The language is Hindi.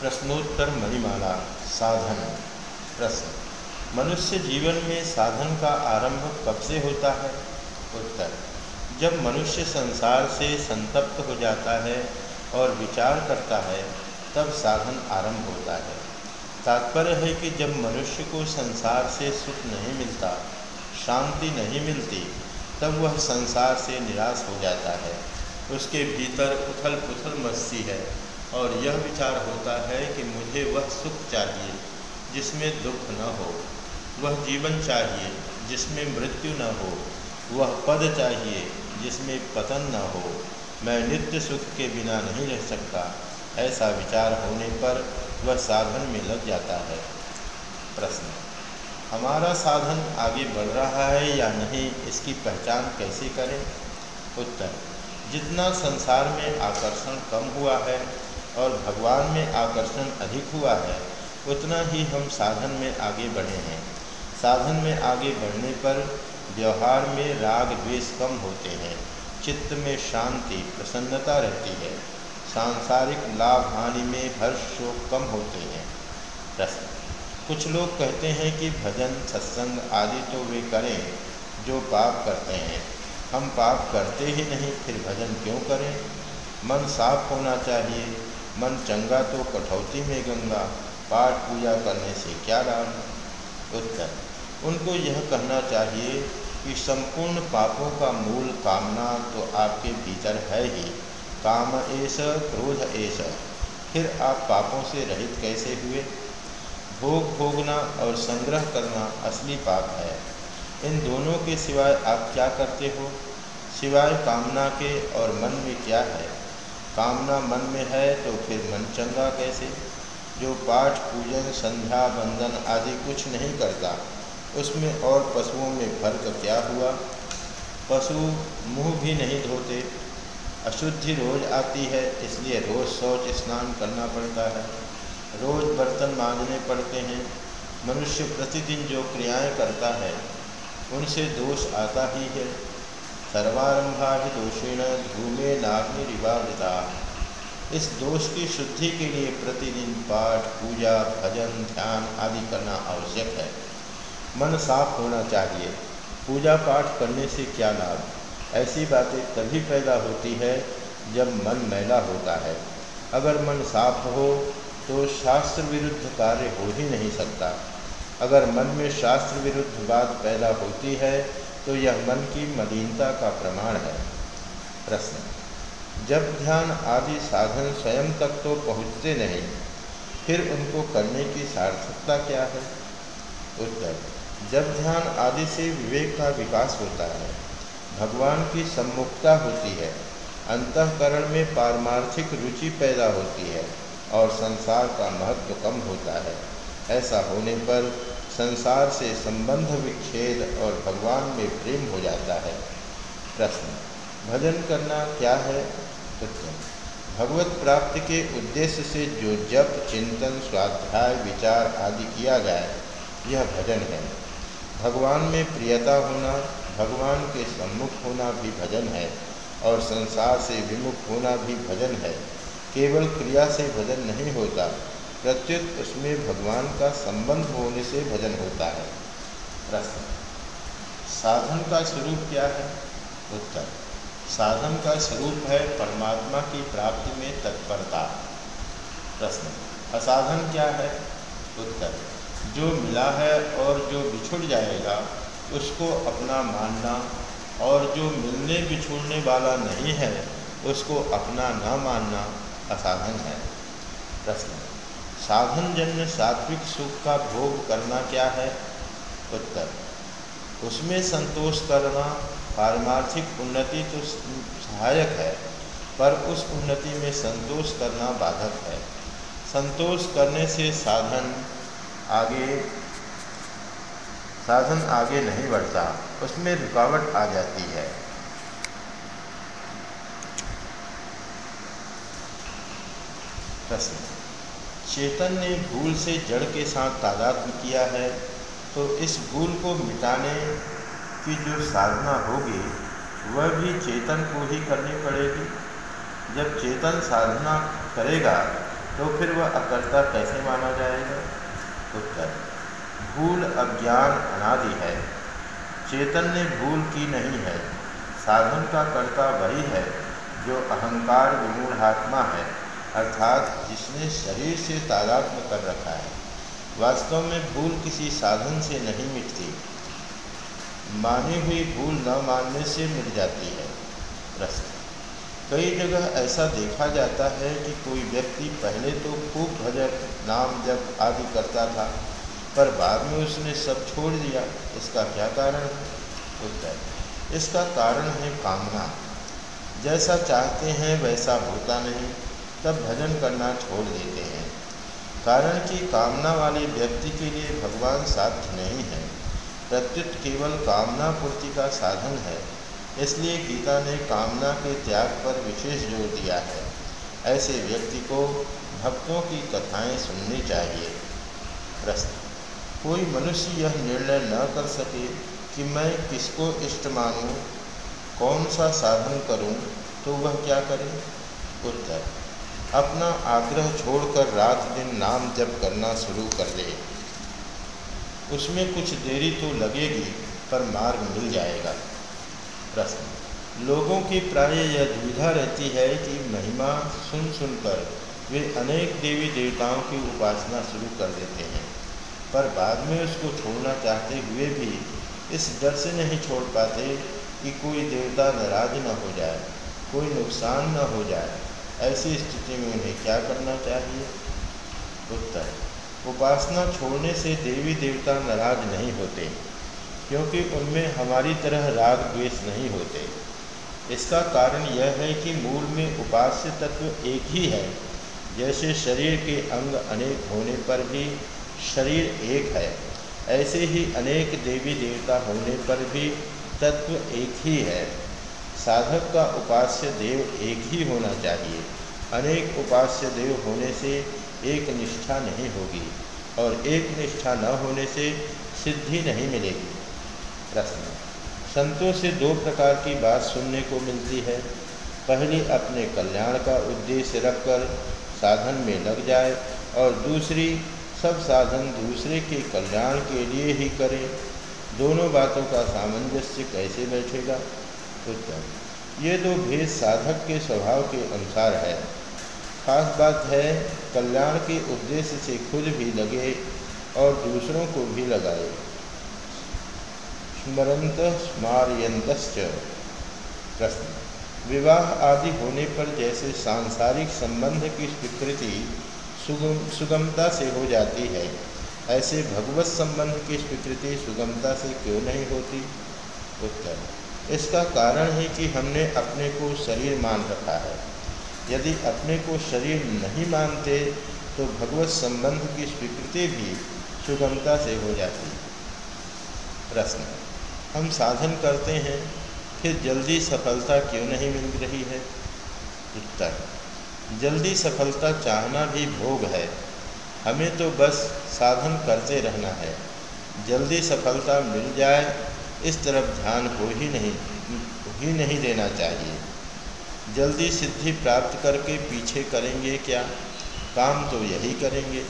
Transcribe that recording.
प्रश्नोत्तर मणिमाला, साधन, प्रश्न। मनुष्य जीवन में साधन का आरंभ कब से होता है? उत्तर। जब मनुष्य संसार से संतप्त हो जाता है और विचार करता है, तब साधन आरंभ होता है। तात्पर्य है कि जब मनुष्य को संसार से सुख नहीं मिलता, शांति नहीं मिलती, तब वह संसार से निराश हो जाता है। उसके भीतर उथल पुथल मस्ती है। और यह विचार होता है कि मुझे वह सुख चाहिए, जिसमें दुख न हो। वह जीवन चाहिए, जिसमें मृत्यु न हो। वह पद चाहिए, जिसमें पतन न हो। मैं नित्य सुख के बिना नहीं रह सकता। ऐसा विचार होने पर वह साधन में लग जाता है। प्रश्न, हमारा साधन आगे बढ़ रहा है या नहीं, इसकी पहचान कैसे करें? उत्तर, जितना संसार में आकर्षण कम हुआ है और भगवान में आकर्षण अधिक हुआ है, उतना ही हम साधन में आगे बढ़े हैं। साधन में आगे बढ़ने पर व्यवहार में राग द्वेष कम होते हैं, चित्त में शांति, प्रसन्नता रहती है। सांसारिक लाभ हानि में हर्ष शोक कम होते हैं। प्रश्न कुछ लोग कहते हैं कि भजन, सत्संग आदि तो वे करें जो पाप करते हैं। हम पाप करते ही नहीं, फिर भजन क्यों करें? मन साफ़ होना चाहिए। मन चंगा तो कठौती में गंगा, पाठ पूजा करने से क्या लाभ? उत्तर, उनको यह कहना चाहिए कि संपूर्ण पापों का मूल कामना तो आपके भीतर है ही। काम ऐस क्रोध ऐस फिर आप पापों से रहित कैसे हुए? भोग भोगना और संग्रह करना असली पाप है। इन दोनों के सिवाय आप क्या करते हो? सिवाय कामना के और मन में क्या है? कामना मन में है तो फिर मन चंगा कैसे? जो पाठ, पूजन, संध्या बंदन आदि कुछ नहीं करता, उसमें और पशुओं में फ़र्क क्या हुआ? पशु मुँह भी नहीं धोते। अशुद्धि रोज आती है, इसलिए रोज़ शौच स्नान करना पड़ता है। रोज़ बर्तन मांजने पड़ते हैं। मनुष्य प्रतिदिन जो क्रियाएँ करता है, उनसे दोष आता ही है। सर्वारंभा ही दोषेण धूमे नाग्निरिवावृता इस दोष की शुद्धि के लिए प्रतिदिन पाठ, पूजा, भजन, ध्यान आदि करना आवश्यक है। मन साफ़ होना चाहिए। पूजा पाठ करने से क्या लाभ? ऐसी बातें तभी पैदा होती है जब मन मैला होता है। अगर मन साफ़ हो तो शास्त्र विरुद्ध कार्य हो ही नहीं सकता। अगर मन में शास्त्र विरुद्ध बात पैदा होती है तो यह मन की मलिनता का प्रमाण है। प्रश्न, जब ध्यान आदि साधन स्वयं तक तो पहुँचते नहीं, फिर उनको करने की सार्थकता क्या है? उत्तर, जब ध्यान आदि से विवेक का विकास होता है, भगवान की सम्मुखता होती है, अंतकरण में पारमार्थिक रुचि पैदा होती है और संसार का महत्व कम होता है, ऐसा होने पर संसार से संबंध विच्छेद और भगवान में प्रेम हो जाता है। प्रश्न, भजन करना क्या है? उत्तर, भगवत प्राप्ति के उद्देश्य से जो जप, चिंतन, स्वाध्याय, विचार आदि किया जाए, यह भजन है। भगवान में प्रियता होना, भगवान के सम्मुख होना भी भजन है और संसार से विमुख होना भी भजन है। केवल क्रिया से भजन नहीं होता प्रत्युत उसमें भगवान का संबंध होने से भजन होता है। प्रश्न। साधन का स्वरूप क्या है? उत्तर। साधन का स्वरूप है परमात्मा की प्राप्ति में तत्परता। प्रश्न। असाधन क्या है? उत्तर। जो मिला है और जो बिछुड़ जाएगा, उसको अपना मानना और जो मिलने बिछुड़ने वाला नहीं है, उसको अपना न मानना असाधन है। प्रश्न। साधन जन्य सात्विक सुख का भोग करना क्या है? उत्तर, उसमें संतोष करना पारमार्थिक उन्नति तो सहायक है, पर उस उन्नति में संतोष करना बाधक है। संतोष करने से साधन आगे साधन आगे नहीं बढ़ता, उसमें रुकावट आ जाती है। प्रश्न चेतन ने भूल से जड़ के साथ तादात्म किया है तो इस भूल को मिटाने की जो साधना होगी, वह भी चेतन को ही करनी पड़ेगी। जब चेतन साधना करेगा तो फिर वह अकर्ता कैसे माना जाएगा? उत्तर, भूल अज्ञान अनादि है। चेतन ने भूल की नहीं है। साधन का कर्ता वही है, जो अहंकार विमूढ़ात्मा है। अर्थात जिसने शरीर से तादात्म कर रखा है, वास्तव में भूल किसी साधन से नहीं मिटती। मानी हुई भूल न मानने से मिट जाती है। प्रश्न। कई जगह ऐसा देखा जाता है कि कोई व्यक्ति पहले तो खूब भजन, नाम जब आदि करता था, पर बाद में उसने सब छोड़ दिया। इसका क्या कारण उत्तर। इसका कारण है कामना। जैसा चाहते हैं, वैसा होता नहीं। तब भजन करना छोड़ देते हैं। कारण कि कामना वाले व्यक्ति के लिए भगवान साध्य नहीं है। प्रत्युत केवल कामना पूर्ति का साधन है इसलिए गीता ने कामना के त्याग पर विशेष ज़ोर दिया है। ऐसे व्यक्ति को भक्तों की कथाएँ सुननी चाहिए। प्रश्न कोई मनुष्य यह निर्णय न कर सके कि मैं किसको इष्ट मानूं, कौन सा साधन करूँ, तो वह क्या करे? उत्तर अपना आग्रह छोड़कर रात दिन नाम जप करना शुरू कर दे। उसमें कुछ देरी तो लगेगी, पर मार्ग मिल जाएगा। प्रश्न, लोगों की प्राय यह दुविधा रहती है कि महिमा सुन सुनकर वे अनेक देवी देवताओं की उपासना शुरू कर देते हैं, पर बाद में उसको छोड़ना चाहते हुए भी इस डर से नहीं छोड़ पाते कि कोई देवता नाराज़ न हो जाए, कोई नुकसान न हो जाए। ऐसी स्थिति में उन्हें क्या करना चाहिए? उत्तर, उपासना छोड़ने से देवी देवता नाराज़ नहीं होते, क्योंकि उनमें हमारी तरह राग द्वेष नहीं होते। इसका कारण यह है कि मूल में उपास्य तत्व एक ही है, जैसे शरीर के अंग अनेक होने पर भी शरीर एक है, ऐसे ही अनेक देवी देवता होने पर भी तत्व एक ही है। साधक का उपास्य देव एक ही होना चाहिए। अनेक उपास्य देव होने से एक निष्ठा नहीं होगी और एक निष्ठा न होने से सिद्धि नहीं मिलेगी। प्रश्न। संतों से दो प्रकार की बात सुनने को मिलती है। पहली, अपने कल्याण का उद्देश्य रखकर साधन में लग जाए और दूसरी, सब साधन दूसरे के कल्याण के लिए ही करें। दोनों बातों का सामंजस्य कैसे बैठेगा? उत्तर ये दो भेद साधक के स्वभाव के अनुसार है। खास बात है, कल्याण के उद्देश्य से खुद भी लगे और दूसरों को भी लगाए। स्मरंत स्मारयंत प्रश्न। विवाह आदि होने पर जैसे सांसारिक संबंध की स्वीकृति सुगम, सुगमता से हो जाती है, ऐसे भगवत संबंध की स्वीकृति सुगमता से क्यों नहीं होती? उत्तर। इसका कारण है कि हमने अपने को शरीर मान रखा है। यदि अपने को शरीर नहीं मानते तो भगवत संबंध की स्वीकृति भी सुगमता से हो जाती प्रश्न, हम साधन करते हैं, फिर जल्दी सफलता क्यों नहीं मिल रही है? उत्तर, जल्दी सफलता चाहना भी भोग है। हमें तो बस साधन करते रहना है। जल्दी सफलता मिल जाए इस तरफ़ ध्यान हो ही नहीं ही नहीं देना चाहिए। जल्दी सिद्धि प्राप्त करके पीछे करेंगे क्या? काम तो यही करेंगे।